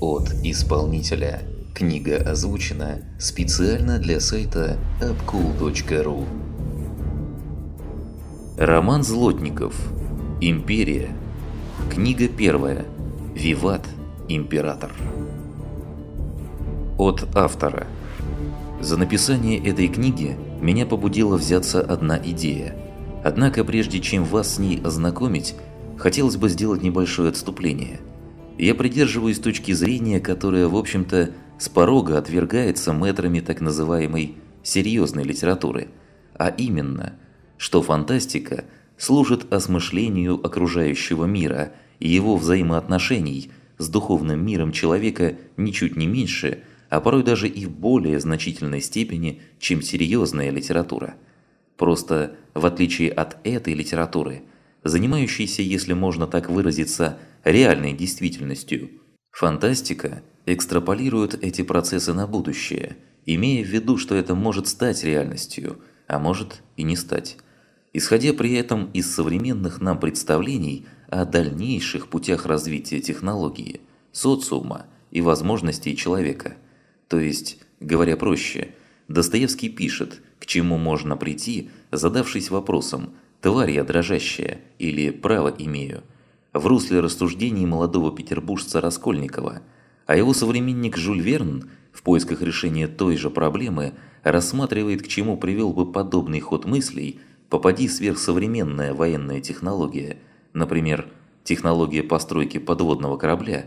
от исполнителя. Книга озвучена специально для сайта upcool.ru Роман Злотников. Империя. Книга первая. Виват. Император. От автора. За написание этой книги меня побудила взяться одна идея. Однако прежде чем вас с ней ознакомить, хотелось бы сделать небольшое отступление. Я придерживаюсь точки зрения, которая, в общем-то, с порога отвергается мэтрами так называемой «серьезной литературы», а именно, что фантастика служит осмышлению окружающего мира и его взаимоотношений с духовным миром человека ничуть не меньше, а порой даже и в более значительной степени, чем серьезная литература. Просто, в отличие от этой литературы, занимающейся, если можно так выразиться, реальной действительностью, фантастика – экстраполируют эти процессы на будущее, имея в виду, что это может стать реальностью, а может и не стать. Исходя при этом из современных нам представлений о дальнейших путях развития технологии, социума и возможностей человека. То есть, говоря проще, Достоевский пишет, к чему можно прийти, задавшись вопросом «тварь я дрожащая» или «право имею», в русле рассуждений молодого петербуржца Раскольникова – а его современник Жюль Верн в поисках решения той же проблемы рассматривает, к чему привел бы подобный ход мыслей, попади сверхсовременная военная технология, например, технология постройки подводного корабля,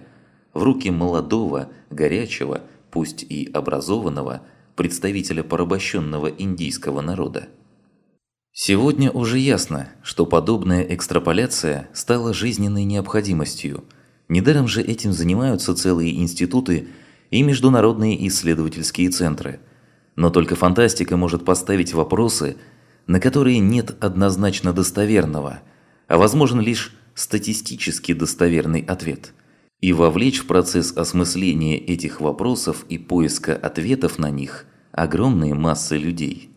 в руки молодого, горячего, пусть и образованного, представителя порабощенного индийского народа. Сегодня уже ясно, что подобная экстраполяция стала жизненной необходимостью – Недаром же этим занимаются целые институты и международные исследовательские центры. Но только фантастика может поставить вопросы, на которые нет однозначно достоверного, а возможен лишь статистически достоверный ответ. И вовлечь в процесс осмысления этих вопросов и поиска ответов на них огромные массы людей.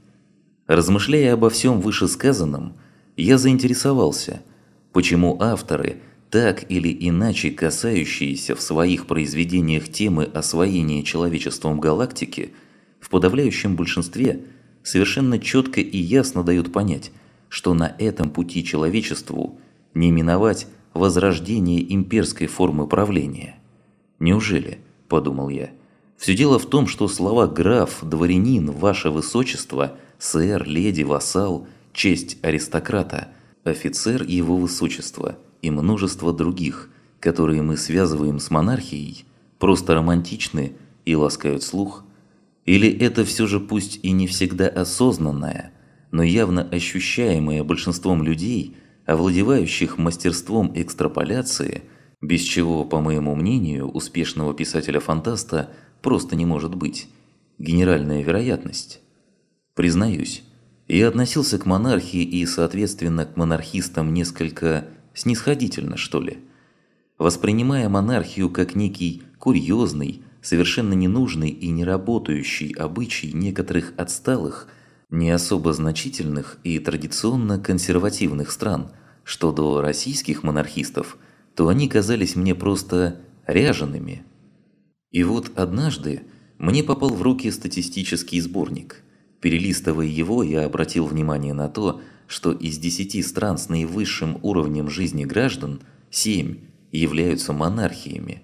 Размышляя обо всем вышесказанном, я заинтересовался, почему авторы – так или иначе касающиеся в своих произведениях темы освоения человечеством галактики, в подавляющем большинстве совершенно четко и ясно дают понять, что на этом пути человечеству не миновать возрождение имперской формы правления. Неужели, подумал я, все дело в том, что слова граф, дворянин, ваше высочество, сэр, леди, вассал, честь аристократа, офицер его высочества – и множество других, которые мы связываем с монархией, просто романтичны и ласкают слух? Или это все же пусть и не всегда осознанное, но явно ощущаемое большинством людей, овладевающих мастерством экстраполяции, без чего, по моему мнению, успешного писателя-фантаста просто не может быть, генеральная вероятность? Признаюсь, я относился к монархии и, соответственно, к монархистам несколько снисходительно, что ли. Воспринимая монархию как некий курьезный, совершенно ненужный и неработающий обычай некоторых отсталых, не особо значительных и традиционно консервативных стран, что до российских монархистов, то они казались мне просто ряжеными. И вот однажды мне попал в руки статистический сборник. Перелистывая его, я обратил внимание на то, что из 10 стран с наивысшим уровнем жизни граждан, 7 являются монархиями.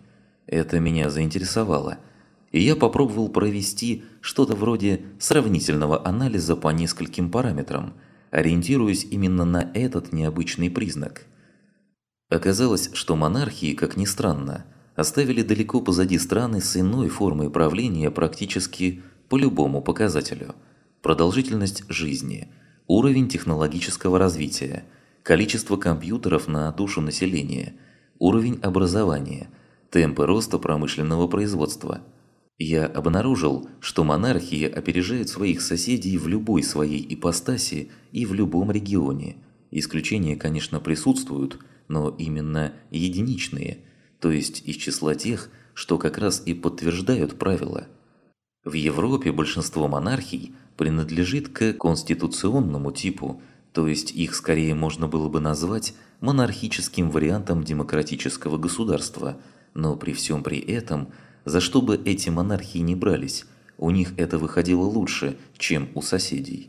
Это меня заинтересовало. И я попробовал провести что-то вроде сравнительного анализа по нескольким параметрам, ориентируясь именно на этот необычный признак. Оказалось, что монархии, как ни странно, оставили далеко позади страны с иной формой правления практически по любому показателю. Продолжительность жизни – уровень технологического развития, количество компьютеров на душу населения, уровень образования, темпы роста промышленного производства. Я обнаружил, что монархии опережают своих соседей в любой своей ипостаси и в любом регионе. Исключения, конечно, присутствуют, но именно единичные, то есть из числа тех, что как раз и подтверждают правила. В Европе большинство монархий принадлежит к конституционному типу, то есть их скорее можно было бы назвать монархическим вариантом демократического государства, Но при всем при этом, за что бы эти монархии не брались, у них это выходило лучше, чем у соседей.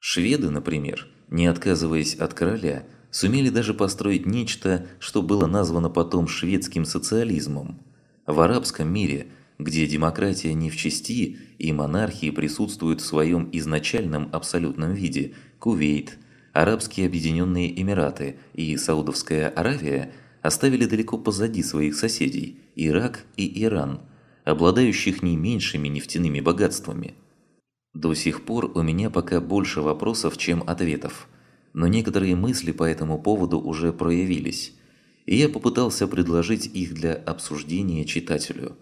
Шведы, например, не отказываясь от короля, сумели даже построить нечто, что было названо потом шведским социализмом. В арабском мире, где демократия не в чести и монархии присутствуют в своем изначальном абсолютном виде – Кувейт, Арабские Объединенные Эмираты и Саудовская Аравия оставили далеко позади своих соседей – Ирак и Иран, обладающих не меньшими нефтяными богатствами. До сих пор у меня пока больше вопросов, чем ответов – но некоторые мысли по этому поводу уже проявились, и я попытался предложить их для обсуждения читателю.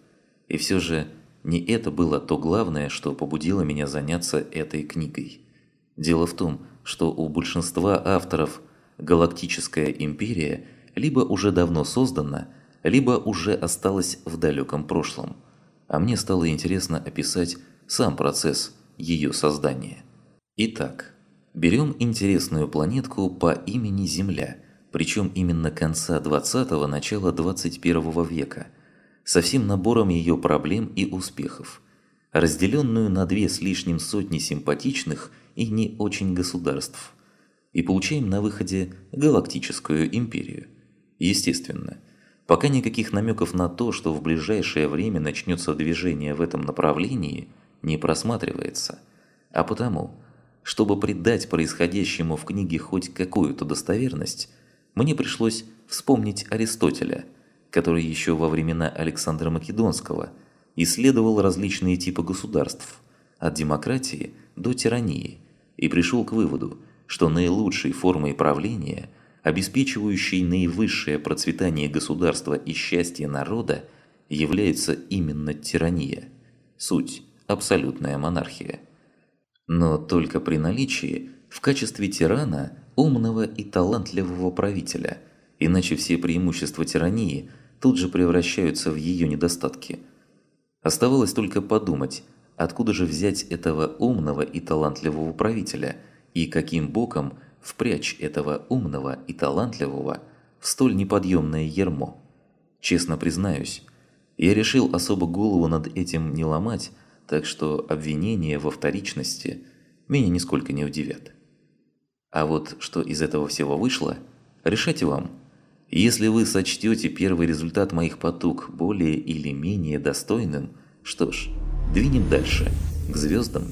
И все же не это было то главное, что побудило меня заняться этой книгой. Дело в том, что у большинства авторов галактическая империя либо уже давно создана, либо уже осталась в далеком прошлом. А мне стало интересно описать сам процесс ее создания. Итак, Берем интересную планетку по имени Земля, причем именно конца 20-го, начала 21 века, со всем набором ее проблем и успехов, разделенную на две с лишним сотни симпатичных и не очень государств, и получаем на выходе галактическую империю. Естественно, пока никаких намеков на то, что в ближайшее время начнется движение в этом направлении, не просматривается, а потому – чтобы придать происходящему в книге хоть какую-то достоверность, мне пришлось вспомнить Аристотеля, который еще во времена Александра Македонского исследовал различные типы государств, от демократии до тирании, и пришел к выводу, что наилучшей формой правления, обеспечивающей наивысшее процветание государства и счастье народа, является именно тирания, суть – абсолютная монархия. Но только при наличии в качестве тирана умного и талантливого правителя, иначе все преимущества тирании тут же превращаются в ее недостатки. Оставалось только подумать, откуда же взять этого умного и талантливого правителя и каким боком впрячь этого умного и талантливого в столь неподъемное ермо. Честно признаюсь, я решил особо голову над этим не ломать, так что обвинения во вторичности меня нисколько не удивят. А вот что из этого всего вышло, решайте вам. Если вы сочтете первый результат моих потуг более или менее достойным, что ж, двинем дальше, к звездам